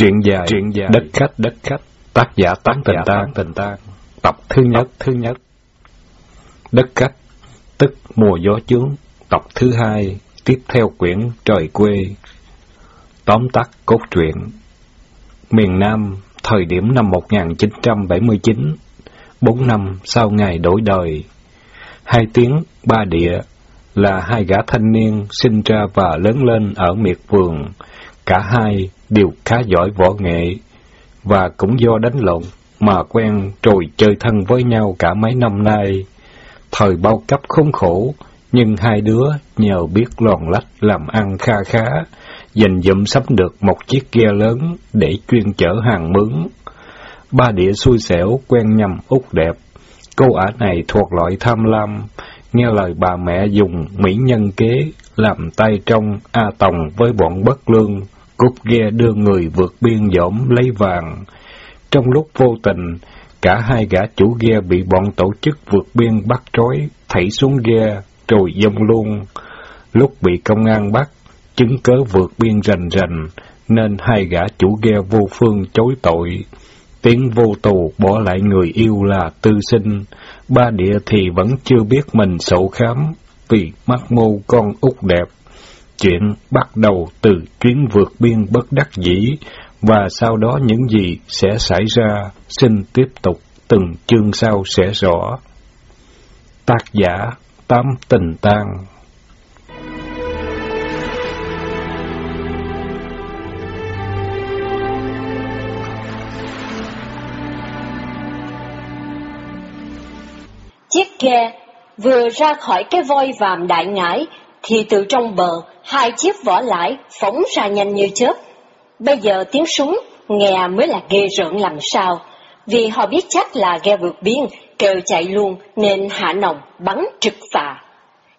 Truyện dài, truyện dài, đất khách, đất khách, tác giả tán tình tan, tình tan, tập thứ nhất, thứ nhất. Đất khách, tức mùa gió chướng, tập thứ hai, tiếp theo quyển Trời quê. Tóm tắt cốt truyện. Miền Nam, thời điểm năm 1979, bốn năm sau ngày đổi đời. Hai tiếng, ba địa, là hai gã thanh niên sinh ra và lớn lên ở miệt vườn. Cả hai đều khá giỏi võ nghệ, và cũng do đánh lộn mà quen rồi chơi thân với nhau cả mấy năm nay. Thời bao cấp khốn khổ, nhưng hai đứa nhờ biết lòn lách làm ăn kha khá, dành dụm sắm được một chiếc ghe lớn để chuyên chở hàng mướn. Ba địa xui xẻo quen nhầm út đẹp, cô ả này thuộc loại tham lam, nghe lời bà mẹ dùng mỹ nhân kế làm tay trong A Tòng với bọn bất lương, cút ghe đưa người vượt biên dỗm lấy vàng. Trong lúc vô tình, cả hai gã chủ ghe bị bọn tổ chức vượt biên bắt trói, thảy xuống ghe, rồi dông luôn. Lúc bị công an bắt, chứng cớ vượt biên rành rành, nên hai gã chủ ghe vô phương chối tội. Tiếng vô tù bỏ lại người yêu là tư sinh, ba địa thì vẫn chưa biết mình sổ khám, vì mắt mô con út đẹp. Chuyện bắt đầu từ chuyến vượt biên bất đắc dĩ, và sau đó những gì sẽ xảy ra, xin tiếp tục từng chương sau sẽ rõ. Tác giả Tám Tình Tang Chiếc ghe vừa ra khỏi cái voi vàm đại ngãi, thì từ trong bờ, hai chiếc vỏ lãi phóng ra nhanh như chớp. Bây giờ tiếng súng, nghe mới là ghê rợn làm sao, vì họ biết chắc là ghe vượt biên, kêu chạy luôn nên hạ nòng bắn trực phà.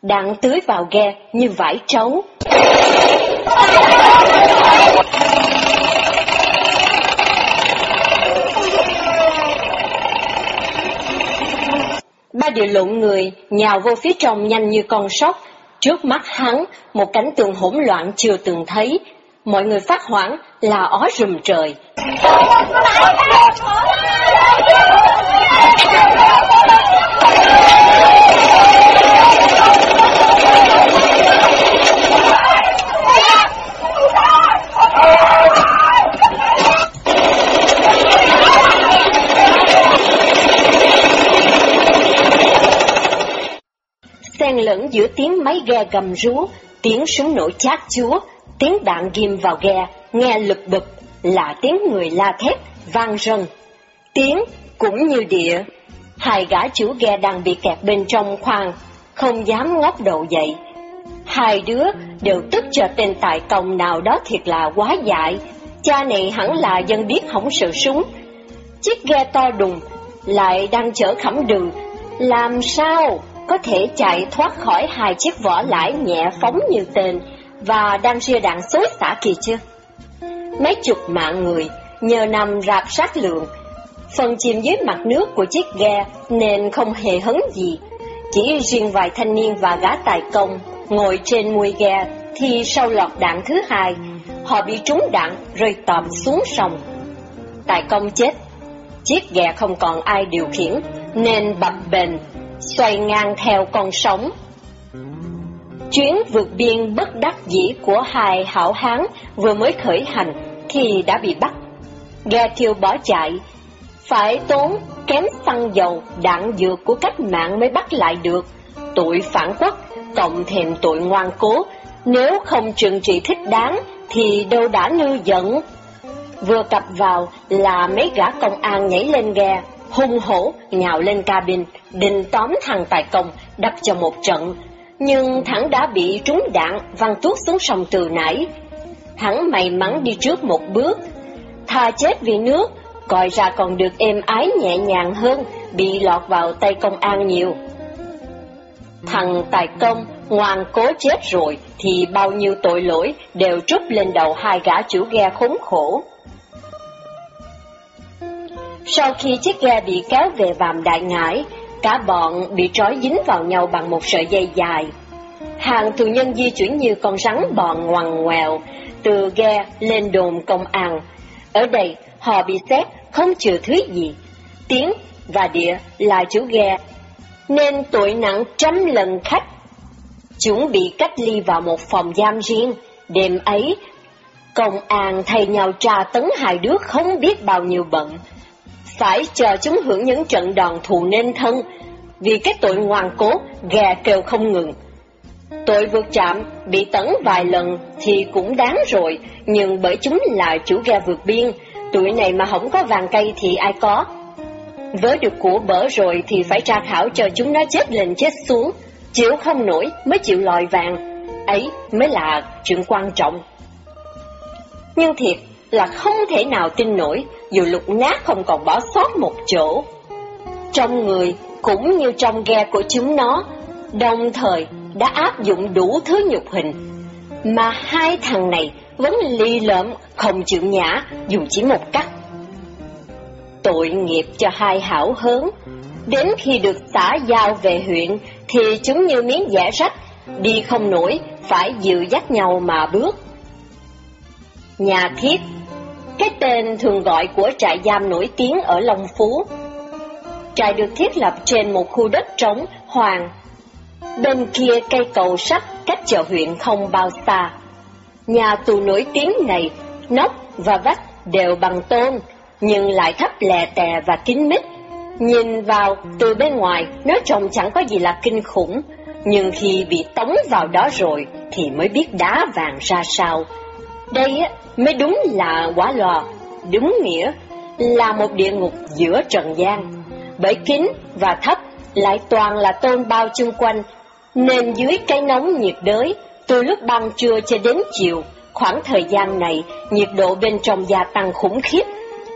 Đạn tưới vào ghe như vải trấu. Ba điều lộn người, nhào vô phía trong nhanh như con sóc. Trước mắt hắn, một cảnh tượng hỗn loạn chưa từng thấy. Mọi người phát hoảng là ó rùm trời. Giữa tiếng máy ghe gầm rú, tiếng súng nổ chát chúa, tiếng đạn ghim vào ghe, nghe lực bực, là tiếng người la thét, vang rần. Tiếng cũng như địa, hai gã chủ ghe đang bị kẹt bên trong khoang, không dám ngóc đầu dậy. Hai đứa đều tức cho tên tài công nào đó thiệt là quá dại, cha này hẳn là dân biết hỏng sự súng. Chiếc ghe to đùng, lại đang chở khẩm đường, làm sao có thể chạy thoát khỏi hai chiếc vỏ lãi nhẹ phóng như tên và đang ria đạn xối xả kỳ chưa? Mấy chục mạng người nhờ nằm rạp sát lượng, phần chìm dưới mặt nước của chiếc ghe nên không hề hấn gì. Chỉ riêng vài thanh niên và gã tài công ngồi trên mui ghe thì sau lọt đạn thứ hai, họ bị trúng đạn rơi tọp xuống sông. Tài công chết, chiếc ghe không còn ai điều khiển nên bập bềnh xoay ngang theo con sóng. Chuyến vượt biên bất đắc dĩ của hai hảo hán vừa mới khởi hành thì đã bị bắt. Ghe thiêu bỏ chạy, phải tốn kém xăng dầu, đạn dược của cách mạng mới bắt lại được. Tội phản quốc, cộng thêm tội ngoan cố, nếu không trừng trị thích đáng thì đâu đã nư giận. Vừa cập vào là mấy gã công an nhảy lên ghe, hung hổ nhào lên cabin, định tóm thằng tài công, đập cho một trận. Nhưng thẳng đã bị trúng đạn, văng tuốt xuống sông từ nãy. Hắn may mắn đi trước một bước, tha chết vì nước, coi ra còn được êm ái nhẹ nhàng hơn, bị lọt vào tay công an nhiều. Thằng tài công ngoan cố chết rồi thì bao nhiêu tội lỗi đều trút lên đầu hai gã chủ ghe khốn khổ. Sau khi chiếc ghe bị kéo về vàm đại ngãi, cả bọn bị trói dính vào nhau bằng một sợi dây dài. Hàng tù nhân di chuyển như con rắn bò ngoằn ngoèo, từ ghe lên đồn công an. Ở đây, họ bị xét không chừa thứ gì. Tiếng và địa là chủ ghe, nên tội nặng trăm lần khách. Chúng bị cách ly vào một phòng giam riêng. Đêm ấy, công an thay nhau tra tấn hai đứa không biết bao nhiêu bận. Phải chờ chúng hưởng những trận đòn thù nên thân, vì cái tội ngoan cố, gà kêu không ngừng. Tội vượt chạm, bị tấn vài lần thì cũng đáng rồi, nhưng bởi chúng là chủ ghe vượt biên, tuổi này mà không có vàng cây thì ai có. Với được của bở rồi thì phải tra khảo cho chúng nó chết lên chết xuống, chịu không nổi mới chịu lòi vàng, ấy mới là chuyện quan trọng. Nhưng thiệt là không thể nào tin nổi, dù lục nát không còn bỏ sót một chỗ. Trong người cũng như trong ghe của chúng nó, đồng thời đã áp dụng đủ thứ nhục hình, mà hai thằng này vẫn ly lợm không chịu nhã dù chỉ một cắt. Tội nghiệp cho hai hảo hớn, đến khi được xã giao về huyện thì chúng như miếng dẻ rách, đi không nổi, phải dịu dắt nhau mà bước. Nhà thiết cái tên thường gọi của trại giam nổi tiếng ở Long Phú. Trại được thiết lập trên một khu đất trống, hoàng. Bên kia cây cầu sắt cách chợ huyện không bao xa. Nhà tù nổi tiếng này, nóc và vách đều bằng tôn, nhưng lại thấp lè tè và kín mít. Nhìn vào từ bên ngoài, nó trông chẳng có gì là kinh khủng, nhưng khi bị tống vào đó rồi thì mới biết đá vàng ra sao. Đây mới đúng là quả lò, đúng nghĩa là một địa ngục giữa trần gian. Bởi kín và thấp lại toàn là tôn bao chung quanh, nên dưới cái nóng nhiệt đới, từ lúc ban trưa cho đến chiều, khoảng thời gian này, nhiệt độ bên trong gia tăng khủng khiếp,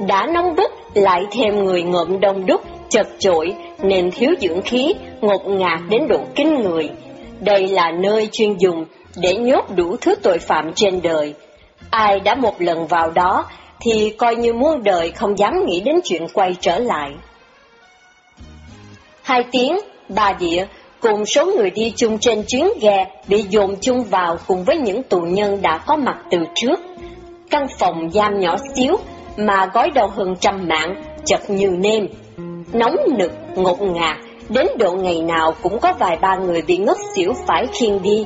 đã nóng bức lại thêm người ngộm đông đúc, chật chội, nên thiếu dưỡng khí, ngột ngạt đến độ kinh người. Đây là nơi chuyên dùng để nhốt đủ thứ tội phạm trên đời, Ai đã một lần vào đó thì coi như muôn đời không dám nghĩ đến chuyện quay trở lại. Hai tiếng, bà địa cùng số người đi chung trên chuyến ghe bị dồn chung vào cùng với những tù nhân đã có mặt từ trước. Căn phòng giam nhỏ xíu mà gói đầu hơn trăm mạng, chật như nêm. Nóng nực, ngột ngạt, đến độ ngày nào cũng có vài ba người bị ngất xỉu phải khiêng đi.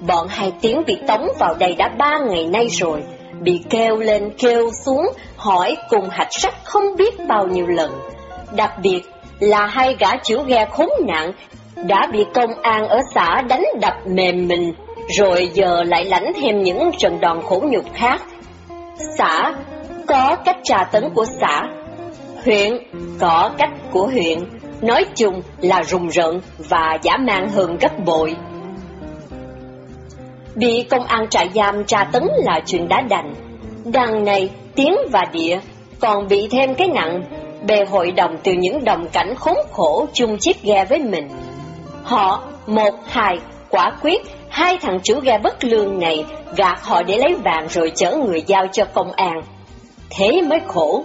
Bọn hai tiếng bị tống vào đây đã ba ngày nay rồi, bị kêu lên kêu xuống, hỏi cùng hạch sách không biết bao nhiêu lần. Đặc biệt là hai gã chủ ghe khốn nạn đã bị công an ở xã đánh đập mềm mình, rồi giờ lại lãnh thêm những trận đòn khổ nhục khác. Xã có cách trà tấn của xã, huyện có cách của huyện, nói chung là rùng rợn và giả mang hơn gấp bội. Bị công an trại giam tra tấn là chuyện đã đành. Đằng này, tiếng và địa còn bị thêm cái nặng, bề hội đồng từ những đồng cảnh khốn khổ chung chiếc ghe với mình. Họ, một, hai, quả quyết, hai thằng chủ ghe bất lương này gạt họ để lấy vàng rồi chở người giao cho công an. Thế mới khổ.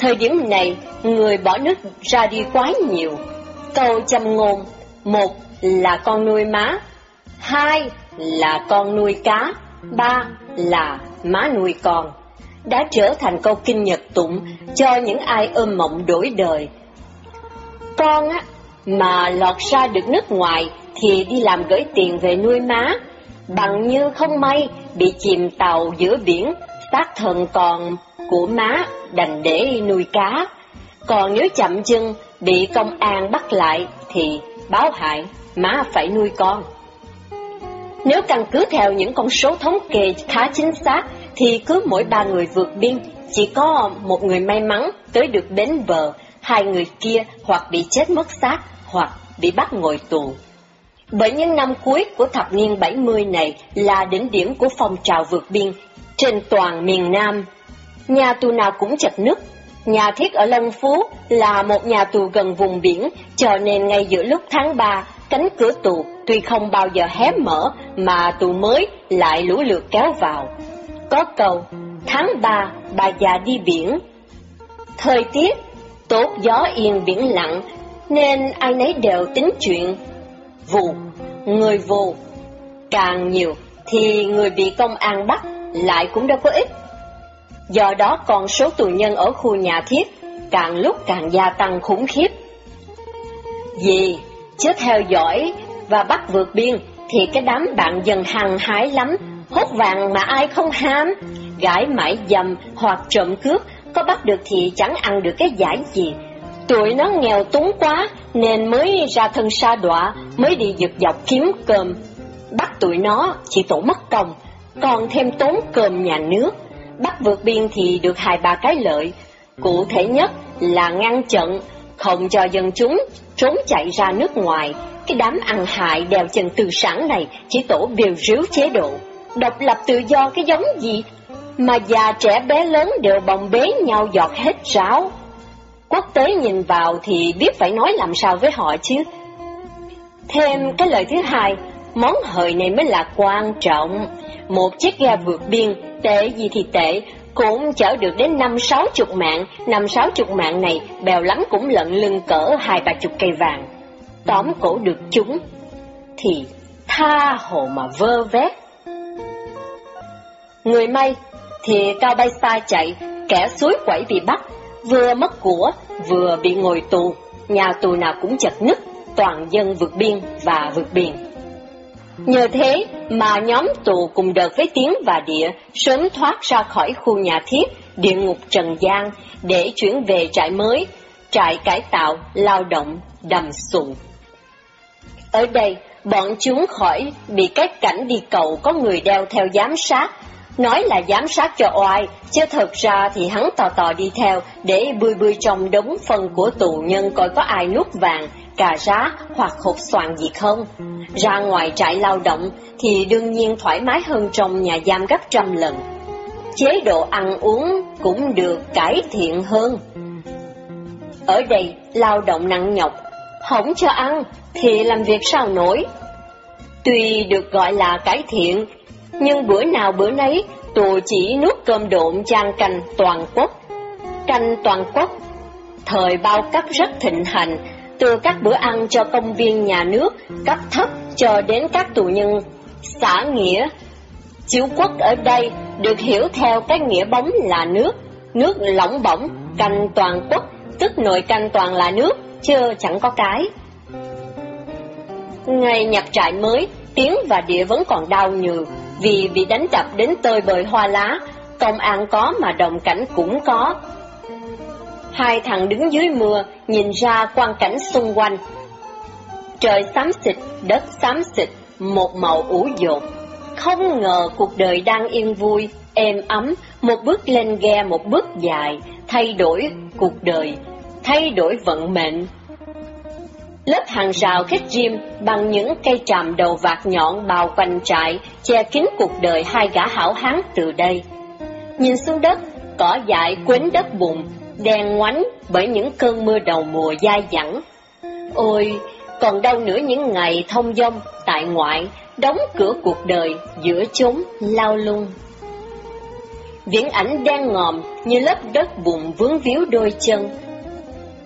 Thời điểm này, người bỏ nước ra đi quá nhiều. Câu châm ngôn, một là con nuôi má, hai là con nuôi cá, ba là má nuôi con, đã trở thành câu kinh nhật tụng cho những ai ôm mộng đổi đời. Con á, mà lọt ra được nước ngoài thì đi làm gửi tiền về nuôi má, bằng như không may bị chìm tàu giữa biển, xác thần còn của má đành để nuôi cá. Còn nếu chậm chân bị công an bắt lại thì báo hại má phải nuôi con. Nếu căn cứ theo những con số thống kê khá chính xác, thì cứ mỗi ba người vượt biên, chỉ có một người may mắn tới được bến bờ, hai người kia hoặc bị chết mất xác, hoặc bị bắt ngồi tù. Bởi những năm cuối của thập niên 70 này là đỉnh điểm của phong trào vượt biên trên toàn miền Nam. Nhà tù nào cũng chật nứt. Nhà thiết ở Long Phú là một nhà tù gần vùng biển, cho nên ngay giữa lúc tháng 3, cánh cửa tù tuy không bao giờ hé mở mà tù mới lại lũ lượt kéo vào. Có câu, tháng 3 bà già đi biển. Thời tiết tốt gió yên biển lặng nên ai nấy đều tính chuyện vụ, người vô. Càng nhiều thì người bị công an bắt lại cũng đâu có ít. Do đó con số tù nhân ở khu nhà thiết càng lúc càng gia tăng khủng khiếp. Vì chứ theo dõi và bắt vượt biên thì cái đám bạn dần hằng hái lắm, hốt vàng mà ai không ham, gái mãi dầm hoặc trộm cướp, có bắt được thì chẳng ăn được cái giải gì. Tụi nó nghèo túng quá nên mới ra thân sa đọa, mới đi giật dọc kiếm cơm. Bắt tụi nó chỉ tổ mất công, còn thêm tốn cơm nhà nước. Bắt vượt biên thì được hai ba cái lợi. Cụ thể nhất là ngăn chặn, không cho dân chúng trốn chạy ra nước ngoài. Cái đám ăn hại đèo chân từ sản này chỉ tổ biểu ríu chế độ. Độc lập tự do cái giống gì mà già trẻ bé lớn đều bồng bế nhau giọt hết ráo. Quốc tế nhìn vào thì biết phải nói làm sao với họ chứ. Thêm cái lời thứ hai, món hời này mới là quan trọng. Một chiếc ghe vượt biên, tệ gì thì tệ, cũng chở được đến năm sáu chục mạng, năm sáu chục mạng này bèo lắm cũng lận lưng cỡ hai ba chục cây vàng. Tóm cổ được chúng, thì tha hồ mà vơ vét. Người may thì cao bay xa chạy, kẻ suối quẩy bị bắt, vừa mất của, vừa bị ngồi tù, nhà tù nào cũng chật nứt, toàn dân vượt biên và vượt biển. Nhờ thế mà nhóm tù cùng đợt với Tiến và Địa sớm thoát ra khỏi khu nhà thiết, địa ngục Trần gian để chuyển về trại mới, trại cải tạo, lao động, đầm sùng Ở đây, bọn chúng khỏi bị cái cảnh đi cầu có người đeo theo giám sát, nói là giám sát cho oai, chứ thật ra thì hắn tò tò đi theo để bươi bươi trong đống phân của tù nhân coi có ai nuốt vàng, cà rá hoặc hột xoàn gì không. Ra ngoài trại lao động thì đương nhiên thoải mái hơn trong nhà giam gấp trăm lần. Chế độ ăn uống cũng được cải thiện hơn. Ở đây, lao động nặng nhọc, không cho ăn thì làm việc sao nổi. Tuy được gọi là cải thiện, nhưng bữa nào bữa nấy tù chỉ nuốt cơm độn chan canh toàn quốc. Canh toàn quốc, thời bao cấp rất thịnh hành, từ các bữa ăn cho công viên nhà nước, cấp thấp cho đến các tù nhân xã nghĩa. Chiếu quốc ở đây được hiểu theo cái nghĩa bóng là nước, nước lỏng bỏng, canh toàn quốc, tức nội canh toàn là nước, chứ chẳng có cái. Ngày nhập trại mới, tiếng và Địa vẫn còn đau nhừ, vì bị đánh đập đến tơi bời hoa lá, công an có mà đồng cảnh cũng có. Hai thằng đứng dưới mưa, nhìn ra quang cảnh xung quanh. Trời xám xịt, đất xám xịt, một màu ủ dột. Không ngờ cuộc đời đang yên vui, êm ấm, một bước lên ghe một bước dài, thay đổi cuộc đời, thay đổi vận mệnh. Lớp hàng rào khét gym bằng những cây tràm đầu vạt nhọn bao quanh trại, che kín cuộc đời hai gã hảo hán từ đây. Nhìn xuống đất, cỏ dại quến đất bùn, đen ngoánh bởi những cơn mưa đầu mùa dai dẳng. Ôi, còn đâu nữa những ngày thông dông tại ngoại, đóng cửa cuộc đời giữa chốn lao lung. Viễn ảnh đang ngòm như lớp đất bùn vướng víu đôi chân.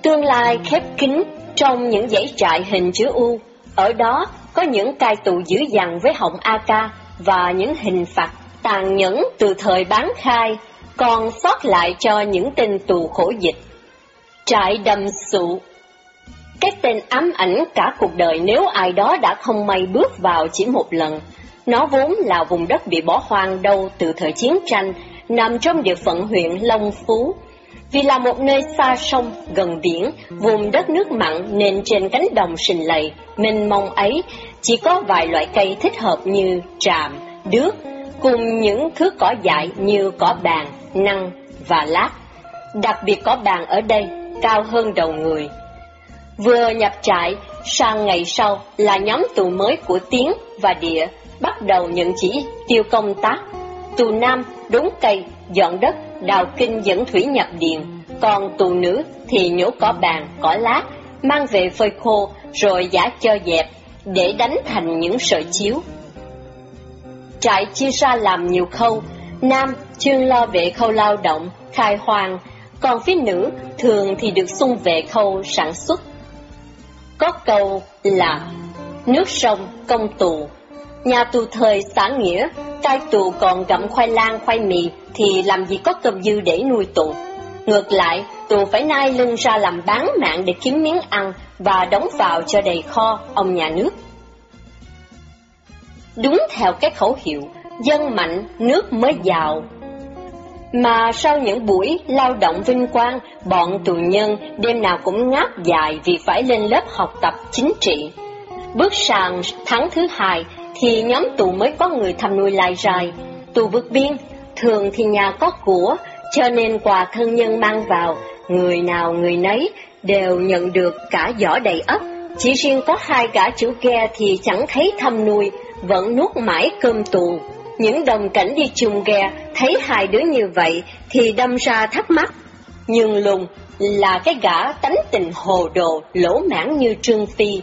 Tương lai khép kín trong những dãy trại hình chữ U, ở đó có những cai tù dữ dằn với họng AK và những hình phạt tàn nhẫn từ thời bán khai, còn sót lại cho những tên tù khổ dịch. Trại đầm sụ Cái tên ám ảnh cả cuộc đời nếu ai đó đã không may bước vào chỉ một lần. Nó vốn là vùng đất bị bỏ hoang đâu từ thời chiến tranh, nằm trong địa phận huyện Long Phú, vì là một nơi xa sông, gần biển, vùng đất nước mặn nên trên cánh đồng sình lầy, mênh mông ấy chỉ có vài loại cây thích hợp như tràm, đước, cùng những thứ cỏ dại như cỏ bàn, năng và lát. Đặc biệt cỏ bàn ở đây cao hơn đầu người. Vừa nhập trại, sang ngày sau là nhóm tù mới của Tiến và Địa bắt đầu nhận chỉ tiêu công tác. Tù Nam đốn cây, dọn đất, đào kinh dẫn thủy nhập điện, còn tù nữ thì nhổ cỏ bàn, cỏ lá, mang về phơi khô rồi giả cho dẹp để đánh thành những sợi chiếu. Trại chia ra làm nhiều khâu, nam chuyên lo về khâu lao động, khai hoang, còn phía nữ thường thì được xung về khâu sản xuất. Có câu là nước sông công tù, Nhà tù thời xã nghĩa, cai tù còn gặm khoai lang khoai mì thì làm gì có cơm dư để nuôi tù. Ngược lại, tù phải nai lưng ra làm bán mạng để kiếm miếng ăn và đóng vào cho đầy kho ông nhà nước. Đúng theo cái khẩu hiệu, dân mạnh, nước mới giàu. Mà sau những buổi lao động vinh quang, bọn tù nhân đêm nào cũng ngáp dài vì phải lên lớp học tập chính trị. Bước sang tháng thứ hai thì nhóm tù mới có người thăm nuôi lại dài. Tù vượt biên, thường thì nhà có của, cho nên quà thân nhân mang vào, người nào người nấy đều nhận được cả giỏ đầy ấp. Chỉ riêng có hai gã chủ ghe thì chẳng thấy thăm nuôi, vẫn nuốt mãi cơm tù. Những đồng cảnh đi chung ghe thấy hai đứa như vậy thì đâm ra thắc mắc. Nhưng lùng là cái gã tánh tình hồ đồ, lỗ mãn như Trương Phi.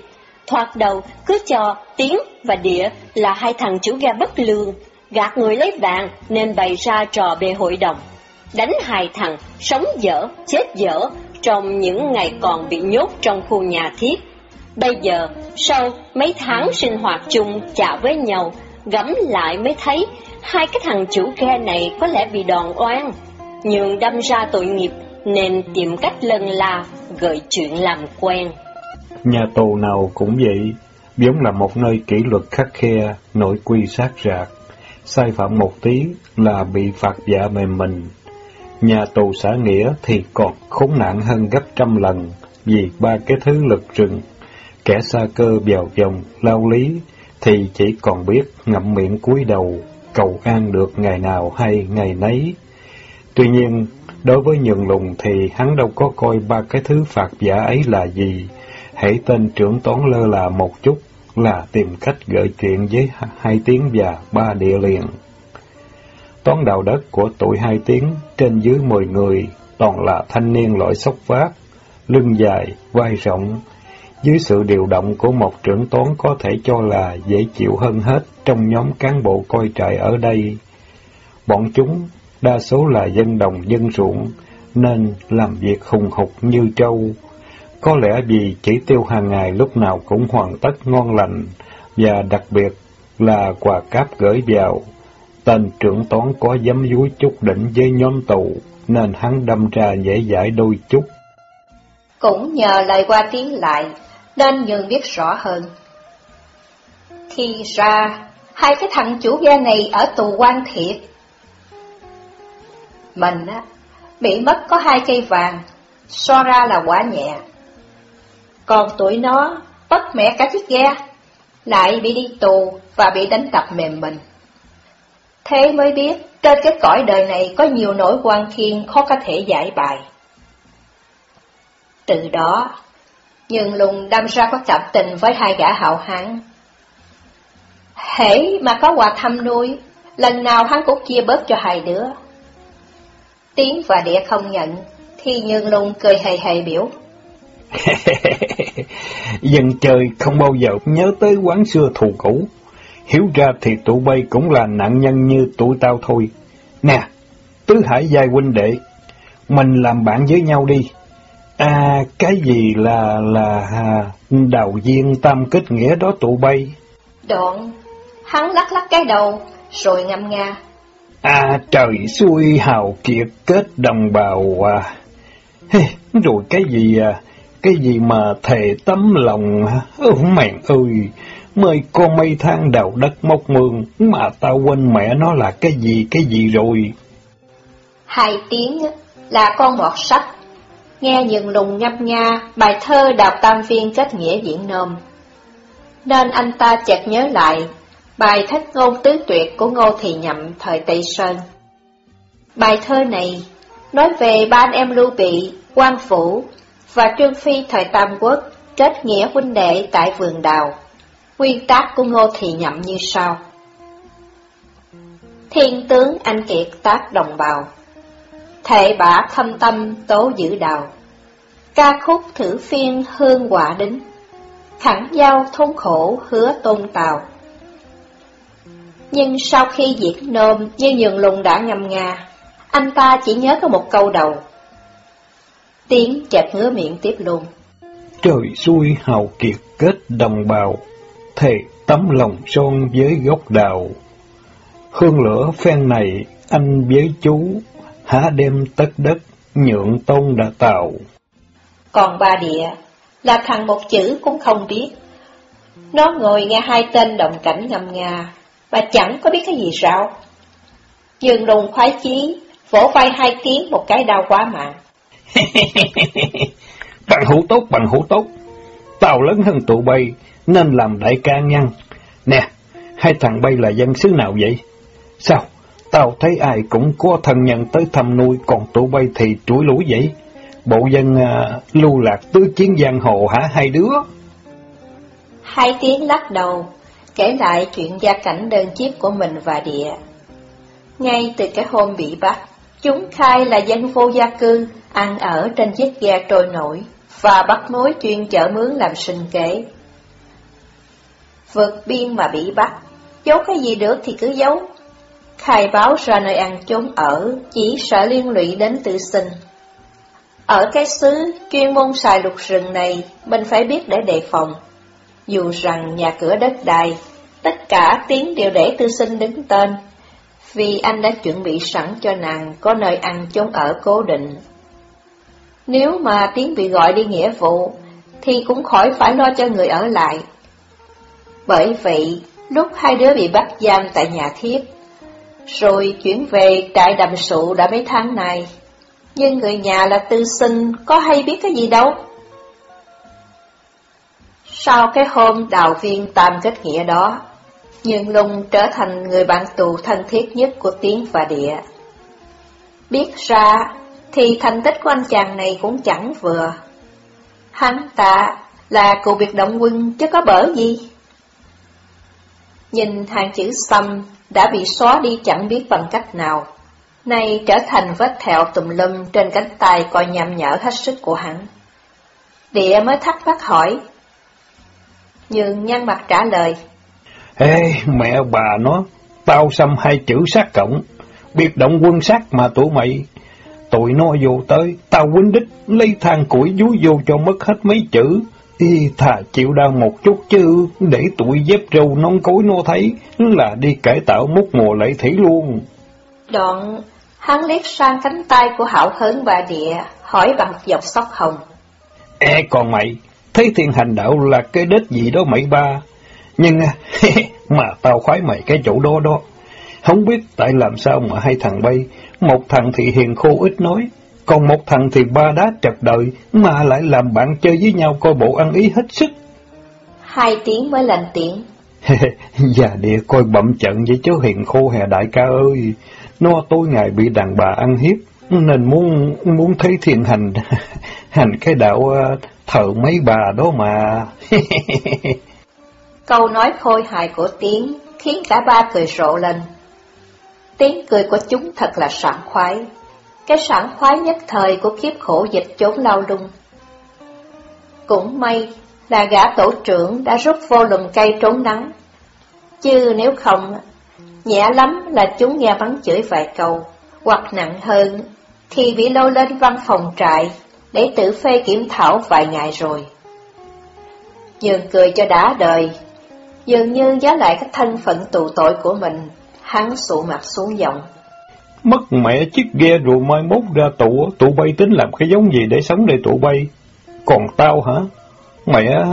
Thoạt đầu cứ cho Tiến và Địa là hai thằng chủ ghe bất lương, gạt người lấy vàng nên bày ra trò bề hội đồng. Đánh hai thằng, sống dở, chết dở trong những ngày còn bị nhốt trong khu nhà thiết. Bây giờ, sau mấy tháng sinh hoạt chung chạ với nhau, gẫm lại mới thấy hai cái thằng chủ ghe này có lẽ bị đòn oan, nhường đâm ra tội nghiệp nên tìm cách lân la, gợi chuyện làm quen. Nhà tù nào cũng vậy, vốn là một nơi kỷ luật khắc khe, nội quy sát rạc. Sai phạm một tí là bị phạt dạ mềm mình. Nhà tù xã nghĩa thì còn khốn nạn hơn gấp trăm lần vì ba cái thứ lực rừng. Kẻ xa cơ vào vòng, lao lý thì chỉ còn biết ngậm miệng cúi đầu, cầu an được ngày nào hay ngày nấy. Tuy nhiên, đối với nhường lùng thì hắn đâu có coi ba cái thứ phạt giả ấy là gì. Hãy tên trưởng toán lơ là một chút là tìm cách gợi chuyện với hai tiếng và ba địa liền. Toán đào đất của tuổi hai tiếng trên dưới mười người, toàn là thanh niên loại sóc vác, lưng dài, vai rộng. Dưới sự điều động của một trưởng toán có thể cho là dễ chịu hơn hết trong nhóm cán bộ coi trại ở đây. Bọn chúng đa số là dân đồng dân ruộng, nên làm việc hùng hục như trâu. Có lẽ vì chỉ tiêu hàng ngày lúc nào cũng hoàn tất ngon lành, và đặc biệt là quà cáp gửi vào. Tên trưởng toán có dám dúi chút đỉnh với nhóm tù, nên hắn đâm ra dễ dãi đôi chút. Cũng nhờ lời qua tiếng lại, nên nhường biết rõ hơn. Thì ra, hai cái thằng chủ gia này ở tù quan thiệt. Mình á, bị mất có hai cây vàng, so ra là quả nhẹ. Còn tuổi nó, mất mẹ cả chiếc ghe, lại bị đi tù và bị đánh đập mềm mình. Thế mới biết, trên cái cõi đời này có nhiều nỗi quan thiên khó có thể giải bài. Từ đó, nhưng lùng đâm ra có cảm tình với hai gã hạo hán. Hễ mà có quà thăm nuôi, lần nào hắn cũng chia bớt cho hai đứa. Tiến và địa không nhận, thì nhường lùng cười hề hề biểu. Dân chơi không bao giờ nhớ tới quán xưa thù cũ. Hiểu ra thì tụi bay cũng là nạn nhân như tụi tao thôi. Nè, Tứ Hải giai huynh đệ, mình làm bạn với nhau đi. À, cái gì là là à, đào viên tam kết nghĩa đó tụi bay? Đoạn, hắn lắc lắc cái đầu, rồi ngâm nga. À, trời xuôi hào kiệt kết đồng bào à. Hey, rồi cái gì à, cái gì mà thề tấm lòng, ừ, mẹ ơi, mời con mây thang đào đất mốc mương, mà tao quên mẹ nó là cái gì, cái gì rồi. Hai tiếng là con mọt sách, nghe dừng lùng ngâm nga bài thơ đào tam viên kết nghĩa diễn nôm. Nên anh ta chợt nhớ lại bài thất ngôn tứ tuyệt của Ngô Thị Nhậm thời Tây Sơn. Bài thơ này nói về ba anh em Lưu Bị, quan Phủ và Trương Phi thời Tam Quốc kết nghĩa huynh đệ tại vườn đào. Nguyên tác của Ngô Thị Nhậm như sau. Thiên tướng anh kiệt tác đồng bào, thệ bả thâm tâm tố giữ đào. Ca khúc thử phiên hương quả đính, thẳng giao thôn khổ hứa tôn tàu. Nhưng sau khi diệt nôm như nhường lùng đã ngâm nga, anh ta chỉ nhớ có một câu đầu. Tiếng chẹp ngứa miệng tiếp luôn. Trời xui hào kiệt kết đồng bào, thề tấm lòng son với gốc đào. Hương lửa phen này, anh với chú, há đem tất đất, nhượng tôn đã tạo. Còn ba địa, là thằng một chữ cũng không biết. Nó ngồi nghe hai tên động cảnh ngâm nga, và chẳng có biết cái gì sao. Dương đùng khoái chí, vỗ vai hai tiếng một cái đau quá mạng. bằng hữu tốt, bằng hữu tốt. Tao lớn hơn tụi bay, nên làm đại ca nhăn. Nè, hai thằng bay là dân xứ nào vậy? Sao? Tao thấy ai cũng có thân nhân tới thăm nuôi, còn tụi bay thì chuỗi lũi vậy. Bộ dân à, lưu lạc tứ chiến giang hồ hả hai đứa? Hai tiếng lắc đầu, kể lại chuyện gia cảnh đơn chiếc của mình và địa. Ngay từ cái hôm bị bắt, chúng khai là dân vô gia cư, ăn ở trên chiếc ghe trôi nổi, và bắt mối chuyên chở mướn làm sinh kế. Vượt biên mà bị bắt, giấu cái gì được thì cứ giấu. Khai báo ra nơi ăn chốn ở, chỉ sợ liên lụy đến tự sinh. Ở cái xứ chuyên môn xài lục rừng này, mình phải biết để đề phòng. Dù rằng nhà cửa đất đai, tất cả tiếng đều để tư sinh đứng tên, vì anh đã chuẩn bị sẵn cho nàng có nơi ăn chốn ở cố định. Nếu mà tiếng bị gọi đi nghĩa vụ, thì cũng khỏi phải lo cho người ở lại. Bởi vậy, lúc hai đứa bị bắt giam tại nhà thiết, rồi chuyển về trại đầm sụ đã mấy tháng này, nhưng người nhà là tư sinh, có hay biết cái gì đâu. Sau cái hôm đào viên tam kết nghĩa đó, nhưng Lung trở thành người bạn tù thân thiết nhất của Tiến và Địa. Biết ra thì thành tích của anh chàng này cũng chẳng vừa. Hắn ta là cụ biệt động quân chứ có bở gì. Nhìn hàng chữ xăm đã bị xóa đi chẳng biết bằng cách nào, nay trở thành vết thẹo tùm lum trên cánh tay coi nhằm nhở hết sức của hắn. Địa mới thắc mắc hỏi, nhưng nhăn mặt trả lời. Ê, mẹ bà nó, tao xăm hai chữ sát cộng, biệt động quân sát mà tụi mày. Tụi nó vô tới, tao quýnh đích, lấy thang củi dúi vô cho mất hết mấy chữ. Y thà chịu đau một chút chứ, để tụi dép râu nón cối nó thấy, là đi cải tạo mút mùa lệ thủy luôn. Đoạn, hắn liếc sang cánh tay của hảo hớn bà địa, hỏi bằng dọc sóc hồng. Ê, còn mày, thấy thiên hành đạo là cái đết gì đó mày ba, nhưng mà tao khoái mày cái chỗ đó đó. Không biết tại làm sao mà hai thằng bay, một thằng thì hiền khô ít nói, còn một thằng thì ba đá trật đời, mà lại làm bạn chơi với nhau coi bộ ăn ý hết sức. Hai tiếng mới lần tiếng. Già địa coi bậm trận với chú hiền khô hè đại ca ơi, nó tối ngày bị đàn bà ăn hiếp, nên muốn muốn thấy thiền hành, hành cái đạo ờ, thợ mấy bà đó mà. Câu nói khôi hài của Tiến khiến cả ba cười rộ lên. Tiếng cười của chúng thật là sảng khoái, cái sảng khoái nhất thời của kiếp khổ dịch trốn lao lung. Cũng may là gã tổ trưởng đã rút vô lùm cây trốn nắng, chứ nếu không, nhẹ lắm là chúng nghe bắn chửi vài câu, hoặc nặng hơn thì bị lâu lên văn phòng trại để tự phê kiểm thảo vài ngày rồi. Dường cười cho đã đời, dường như giá lại cái thân phận tù tội của mình, hắn sụ mặt xuống giọng. Mất mẹ chiếc ghe rồi mai mốt ra tụ, tụ bay tính làm cái giống gì để sống để tụ bay. Còn tao hả? Mẹ,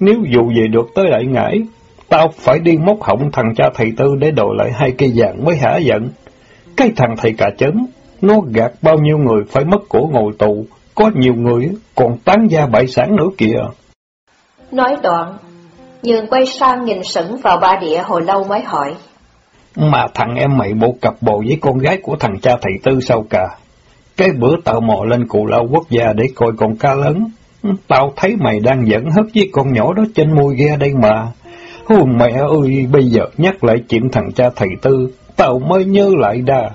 nếu dù về được tới đại ngãi, tao phải đi móc họng thằng cha thầy tư để đòi lại hai cây vàng mới hả giận. Cái thằng thầy cả chấn, nó gạt bao nhiêu người phải mất cổ ngồi tù, có nhiều người còn tán gia bại sản nữa kìa. Nói đoạn, Nhường quay sang nhìn sững vào ba địa hồi lâu mới hỏi. Mà thằng em mày bộ cặp bồ với con gái của thằng cha thầy Tư sao cả? Cái bữa tao mò lên cụ lao quốc gia để coi con cá lớn. Tao thấy mày đang dẫn hất với con nhỏ đó trên môi ghe đây mà. Ôi mẹ ơi, bây giờ nhắc lại chuyện thằng cha thầy Tư, tao mới nhớ lại đà.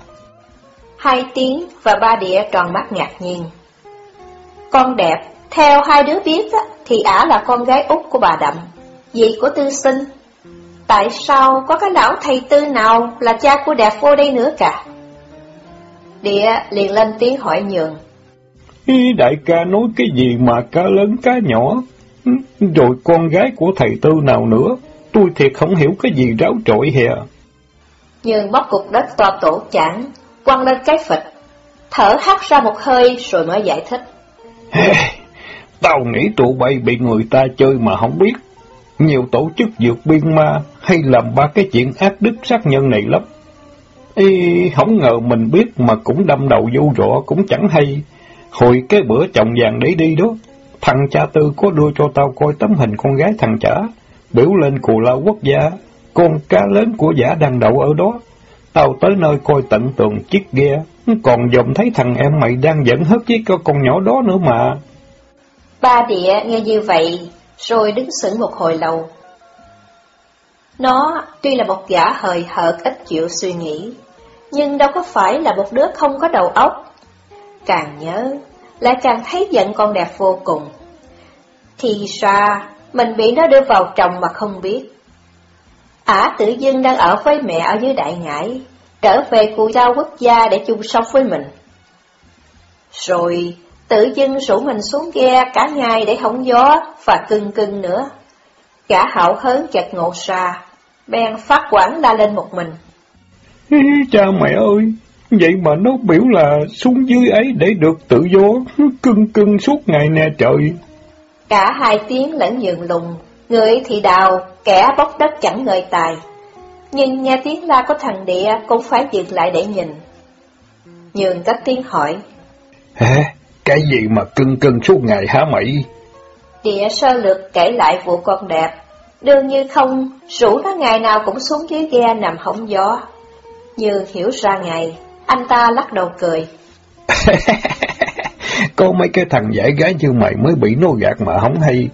Hai tiếng và ba đĩa tròn mắt ngạc nhiên. Con đẹp, theo hai đứa biết thì ả là con gái út của bà Đậm dì của tư sinh. Tại sao có cái lão thầy tư nào là cha của đẹp vô đây nữa cả? Địa liền lên tiếng hỏi nhường. Ý đại ca nói cái gì mà cá lớn cá nhỏ, rồi con gái của thầy tư nào nữa, tôi thiệt không hiểu cái gì ráo trội hè. Nhưng bóc cục đất to tổ chản, quăng lên cái phịch, thở hắt ra một hơi rồi mới giải thích. Tao nghĩ tụi bay bị người ta chơi mà không biết. Nhiều tổ chức dược biên ma hay làm ba cái chuyện ác đức sát nhân này lắm. Ý, không ngờ mình biết mà cũng đâm đầu vô rõ cũng chẳng hay. Hồi cái bữa chồng vàng để đi đó, thằng cha tư có đưa cho tao coi tấm hình con gái thằng chả, biểu lên cù lao quốc gia, con cá lớn của giả đang đậu ở đó. Tao tới nơi coi tận tường chiếc ghe, còn dòm thấy thằng em mày đang dẫn hết với con nhỏ đó nữa mà. Ba địa nghe như vậy, rồi đứng sững một hồi lâu. Nó tuy là một gã hời hợt ít chịu suy nghĩ, nhưng đâu có phải là một đứa không có đầu óc. Càng nhớ, lại càng thấy giận con đẹp vô cùng. Thì ra, mình bị nó đưa vào chồng mà không biết. Ả tự dưng đang ở với mẹ ở dưới đại ngải, trở về cụ giao quốc gia để chung sống với mình. Rồi, tự dưng rủ mình xuống ghe cả ngày để hóng gió và cưng cưng nữa. Gã hảo hớn chợt ngộ ra, bèn phát quản la lên một mình. Cha mẹ ơi, vậy mà nó biểu là xuống dưới ấy để được tự do, cưng cưng suốt ngày nè trời. Cả hai tiếng lẫn nhường lùng, người thì đào, kẻ bốc đất chẳng ngời tài. Nhưng nghe tiếng la của thằng địa cũng phải dừng lại để nhìn. Nhường cất tiếng hỏi. Hả? Cái gì mà cưng cưng suốt ngày hả mày? Địa sơ lược kể lại vụ con đẹp. Đương như không, rủ nó ngày nào cũng xuống dưới ghe nằm hóng gió. Như hiểu ra ngày, anh ta lắc đầu cười. Có mấy cái thằng giải gái như mày mới bị nó gạt mà không hay.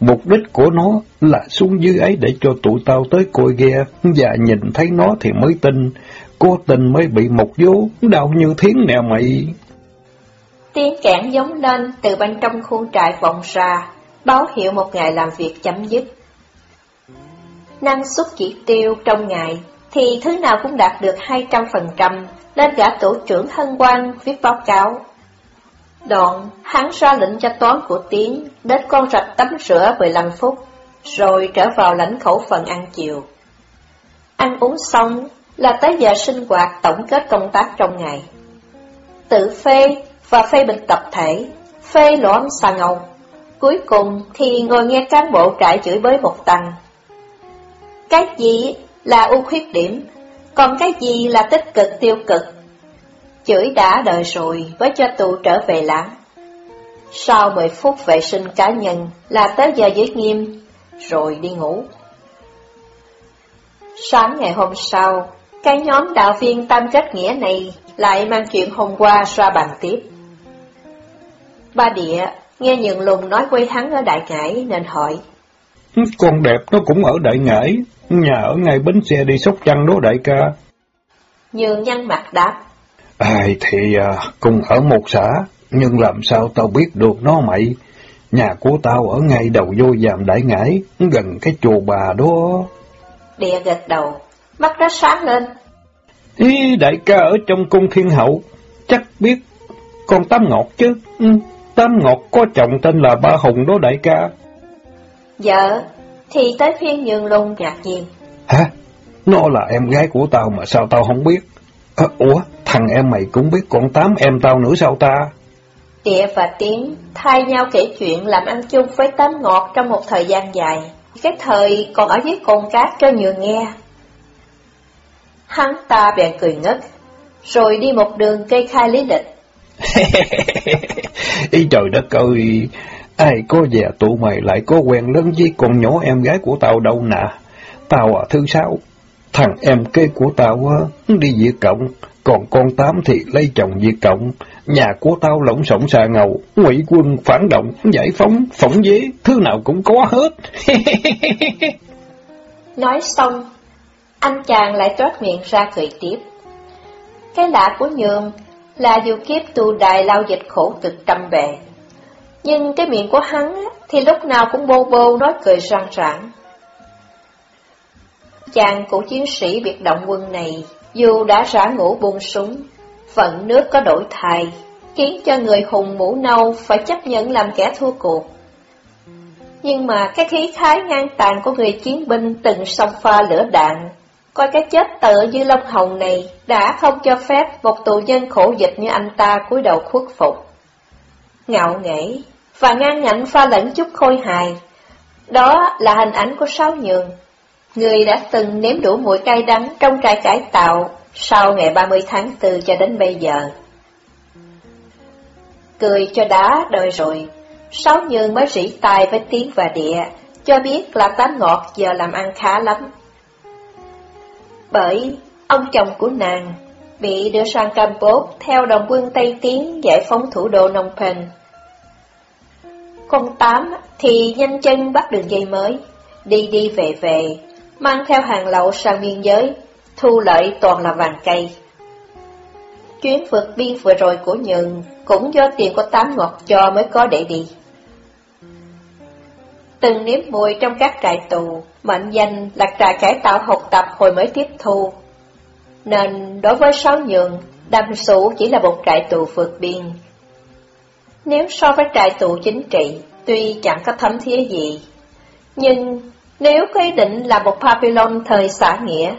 Mục đích của nó là xuống dưới ấy để cho tụi tao tới coi ghe, và nhìn thấy nó thì mới tin. Có tin mới bị một vố, đau như thiến nè mày. Tiếng kẽn giống lên từ bên trong khu trại vọng ra, báo hiệu một ngày làm việc chấm dứt. Năng suất chỉ tiêu trong ngày thì thứ nào cũng đạt được 200%, nên gã tổ trưởng hân quan viết báo cáo. Đoạn, hắn ra lệnh cho toán của Tiến đến con rạch tắm rửa 15 phút, rồi trở vào lãnh khẩu phần ăn chiều. Ăn uống xong là tới giờ sinh hoạt tổng kết công tác trong ngày. Tự phê và phê bình tập thể, phê lõm xà ngầu. Cuối cùng thì ngồi nghe cán bộ trại chửi bới một tầng. Cái gì là ưu khuyết điểm, còn cái gì là tích cực tiêu cực? Chửi đã đời rồi mới cho tù trở về lãng. Sau 10 phút vệ sinh cá nhân là tới giờ giới nghiêm, rồi đi ngủ. Sáng ngày hôm sau, cái nhóm đạo viên tam kết nghĩa này lại mang chuyện hôm qua ra bàn tiếp. Ba địa, nghe nhường lùng nói quê hắn ở Đại Ngãi nên hỏi. Con đẹp nó cũng ở Đại Ngãi, nhà ở ngay bến xe đi Sóc Trăng đó đại ca. Nhường nhăn mặt đáp. Ai thì à, cùng ở một xã, nhưng làm sao tao biết được nó mày? Nhà của tao ở ngay đầu vô dàm Đại Ngãi, gần cái chùa bà đó. Địa gật đầu, mắt nó sáng lên. Ý, đại ca ở trong cung thiên hậu, chắc biết con Tám Ngọt chứ. Ừ, Tám Ngọt có chồng tên là Ba Hùng đó đại ca. Dạ, thì tới phiên nhường lùng ngạc nhiên. Hả? Nó là em gái của tao mà sao tao không biết? À, ủa, thằng em mày cũng biết con Tám em tao nữa sao ta? Địa và Tiến thay nhau kể chuyện làm ăn chung với Tám Ngọt trong một thời gian dài. Cái thời còn ở dưới cồn cát cho nhường nghe. Hắn ta bèn cười ngất, rồi đi một đường cây khai lý lịch. Ý trời đất ơi, ai có già tụi mày lại có quen lớn với con nhỏ em gái của tao đâu nè. Tao à thứ sáu, thằng em kế của tao á, đi diệt Cộng, còn con Tám thì lấy chồng diệt Cộng. Nhà của tao lỏng sổng xà ngầu, ngụy quân, phản động, giải phóng, phỏng dế, thứ nào cũng có hết. Nói xong, anh chàng lại toát miệng ra cười tiếp. Cái lạ của Nhường là dù kiếp tu đài lao dịch khổ cực trăm bề. Nhưng cái miệng của hắn thì lúc nào cũng bô bô nói cười răng rãng. Chàng của chiến sĩ biệt động quân này, dù đã rã ngủ buông súng, phận nước có đổi thay, khiến cho người hùng mũ nâu phải chấp nhận làm kẻ thua cuộc. Nhưng mà cái khí khái ngang tàn của người chiến binh từng sông pha lửa đạn, coi cái chết tự như lông hồng này đã không cho phép một tù nhân khổ dịch như anh ta cúi đầu khuất phục. Ngạo nghễ và ngang ngạnh pha lẫn chút khôi hài, đó là hình ảnh của Sáu Nhường, người đã từng nếm đủ mùi cay đắng trong trại cải tạo sau ngày 30 tháng 4 cho đến bây giờ. Cười cho đá đời rồi, Sáu Nhường mới rỉ tai với tiếng và địa, cho biết là tám ngọt giờ làm ăn khá lắm. Bởi ông chồng của nàng bị đưa sang Campuchia theo đồng quân Tây Tiến giải phóng thủ đô Phnom Penh. Con Tám thì nhanh chân bắt đường dây mới, đi đi về về, mang theo hàng lậu sang biên giới, thu lợi toàn là vàng cây. Chuyến vượt biên vừa rồi của Nhường cũng do tiền của Tám Ngọt cho mới có để đi. Từng nếm mùi trong các trại tù, mệnh danh là trại cải tạo học tập hồi mới tiếp thu. Nên đối với Sáu Nhường, Đàm Sủ chỉ là một trại tù vượt biên. Nếu so với trại tù chính trị, tuy chẳng có thấm thía gì, nhưng nếu có ý định là một Babylon thời xã nghĩa,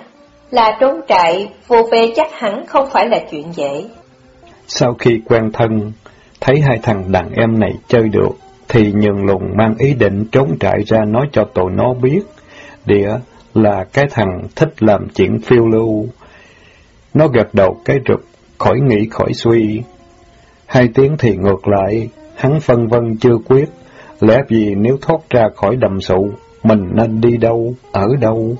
là trốn trại, vô về chắc hẳn không phải là chuyện dễ. Sau khi quen thân, thấy hai thằng đàn em này chơi được, thì nhường lùng mang ý định trốn trại ra nói cho tụi nó biết. Địa là cái thằng thích làm chuyện phiêu lưu. Nó gật đầu cái rụp, khỏi nghĩ khỏi suy. Hai tiếng thì ngược lại, hắn phân vân chưa quyết. Lẽ vì nếu thoát ra khỏi đầm sụ, mình nên đi đâu, ở đâu?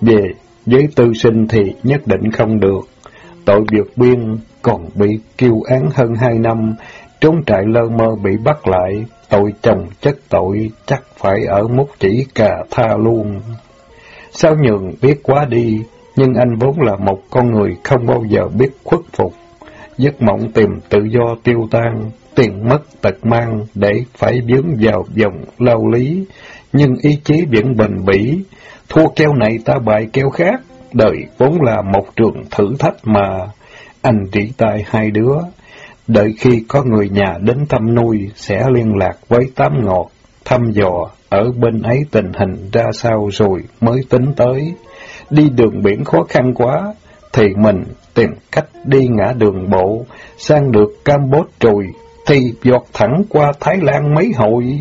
Về với tư sinh thì nhất định không được. Tội vượt biên còn bị kêu án hơn hai năm, trốn trại lơ mơ bị bắt lại, tội chồng chất tội chắc phải ở mút chỉ cà tha luôn. Sao nhường biết quá đi, nhưng anh vốn là một con người không bao giờ biết khuất phục. Giấc mộng tìm tự do tiêu tan, tiền mất tật mang để phải vướng vào dòng lao lý, nhưng ý chí vẫn bền bỉ, thua keo này ta bại keo khác, đời vốn là một trường thử thách mà. Anh chỉ tay hai đứa, đợi khi có người nhà đến thăm nuôi sẽ liên lạc với tám ngọt, thăm dò ở bên ấy tình hình ra sao rồi mới tính tới. Đi đường biển khó khăn quá, thì mình tìm cách đi ngã đường bộ, sang được Campuchia rồi, thì giọt thẳng qua Thái Lan mấy hội.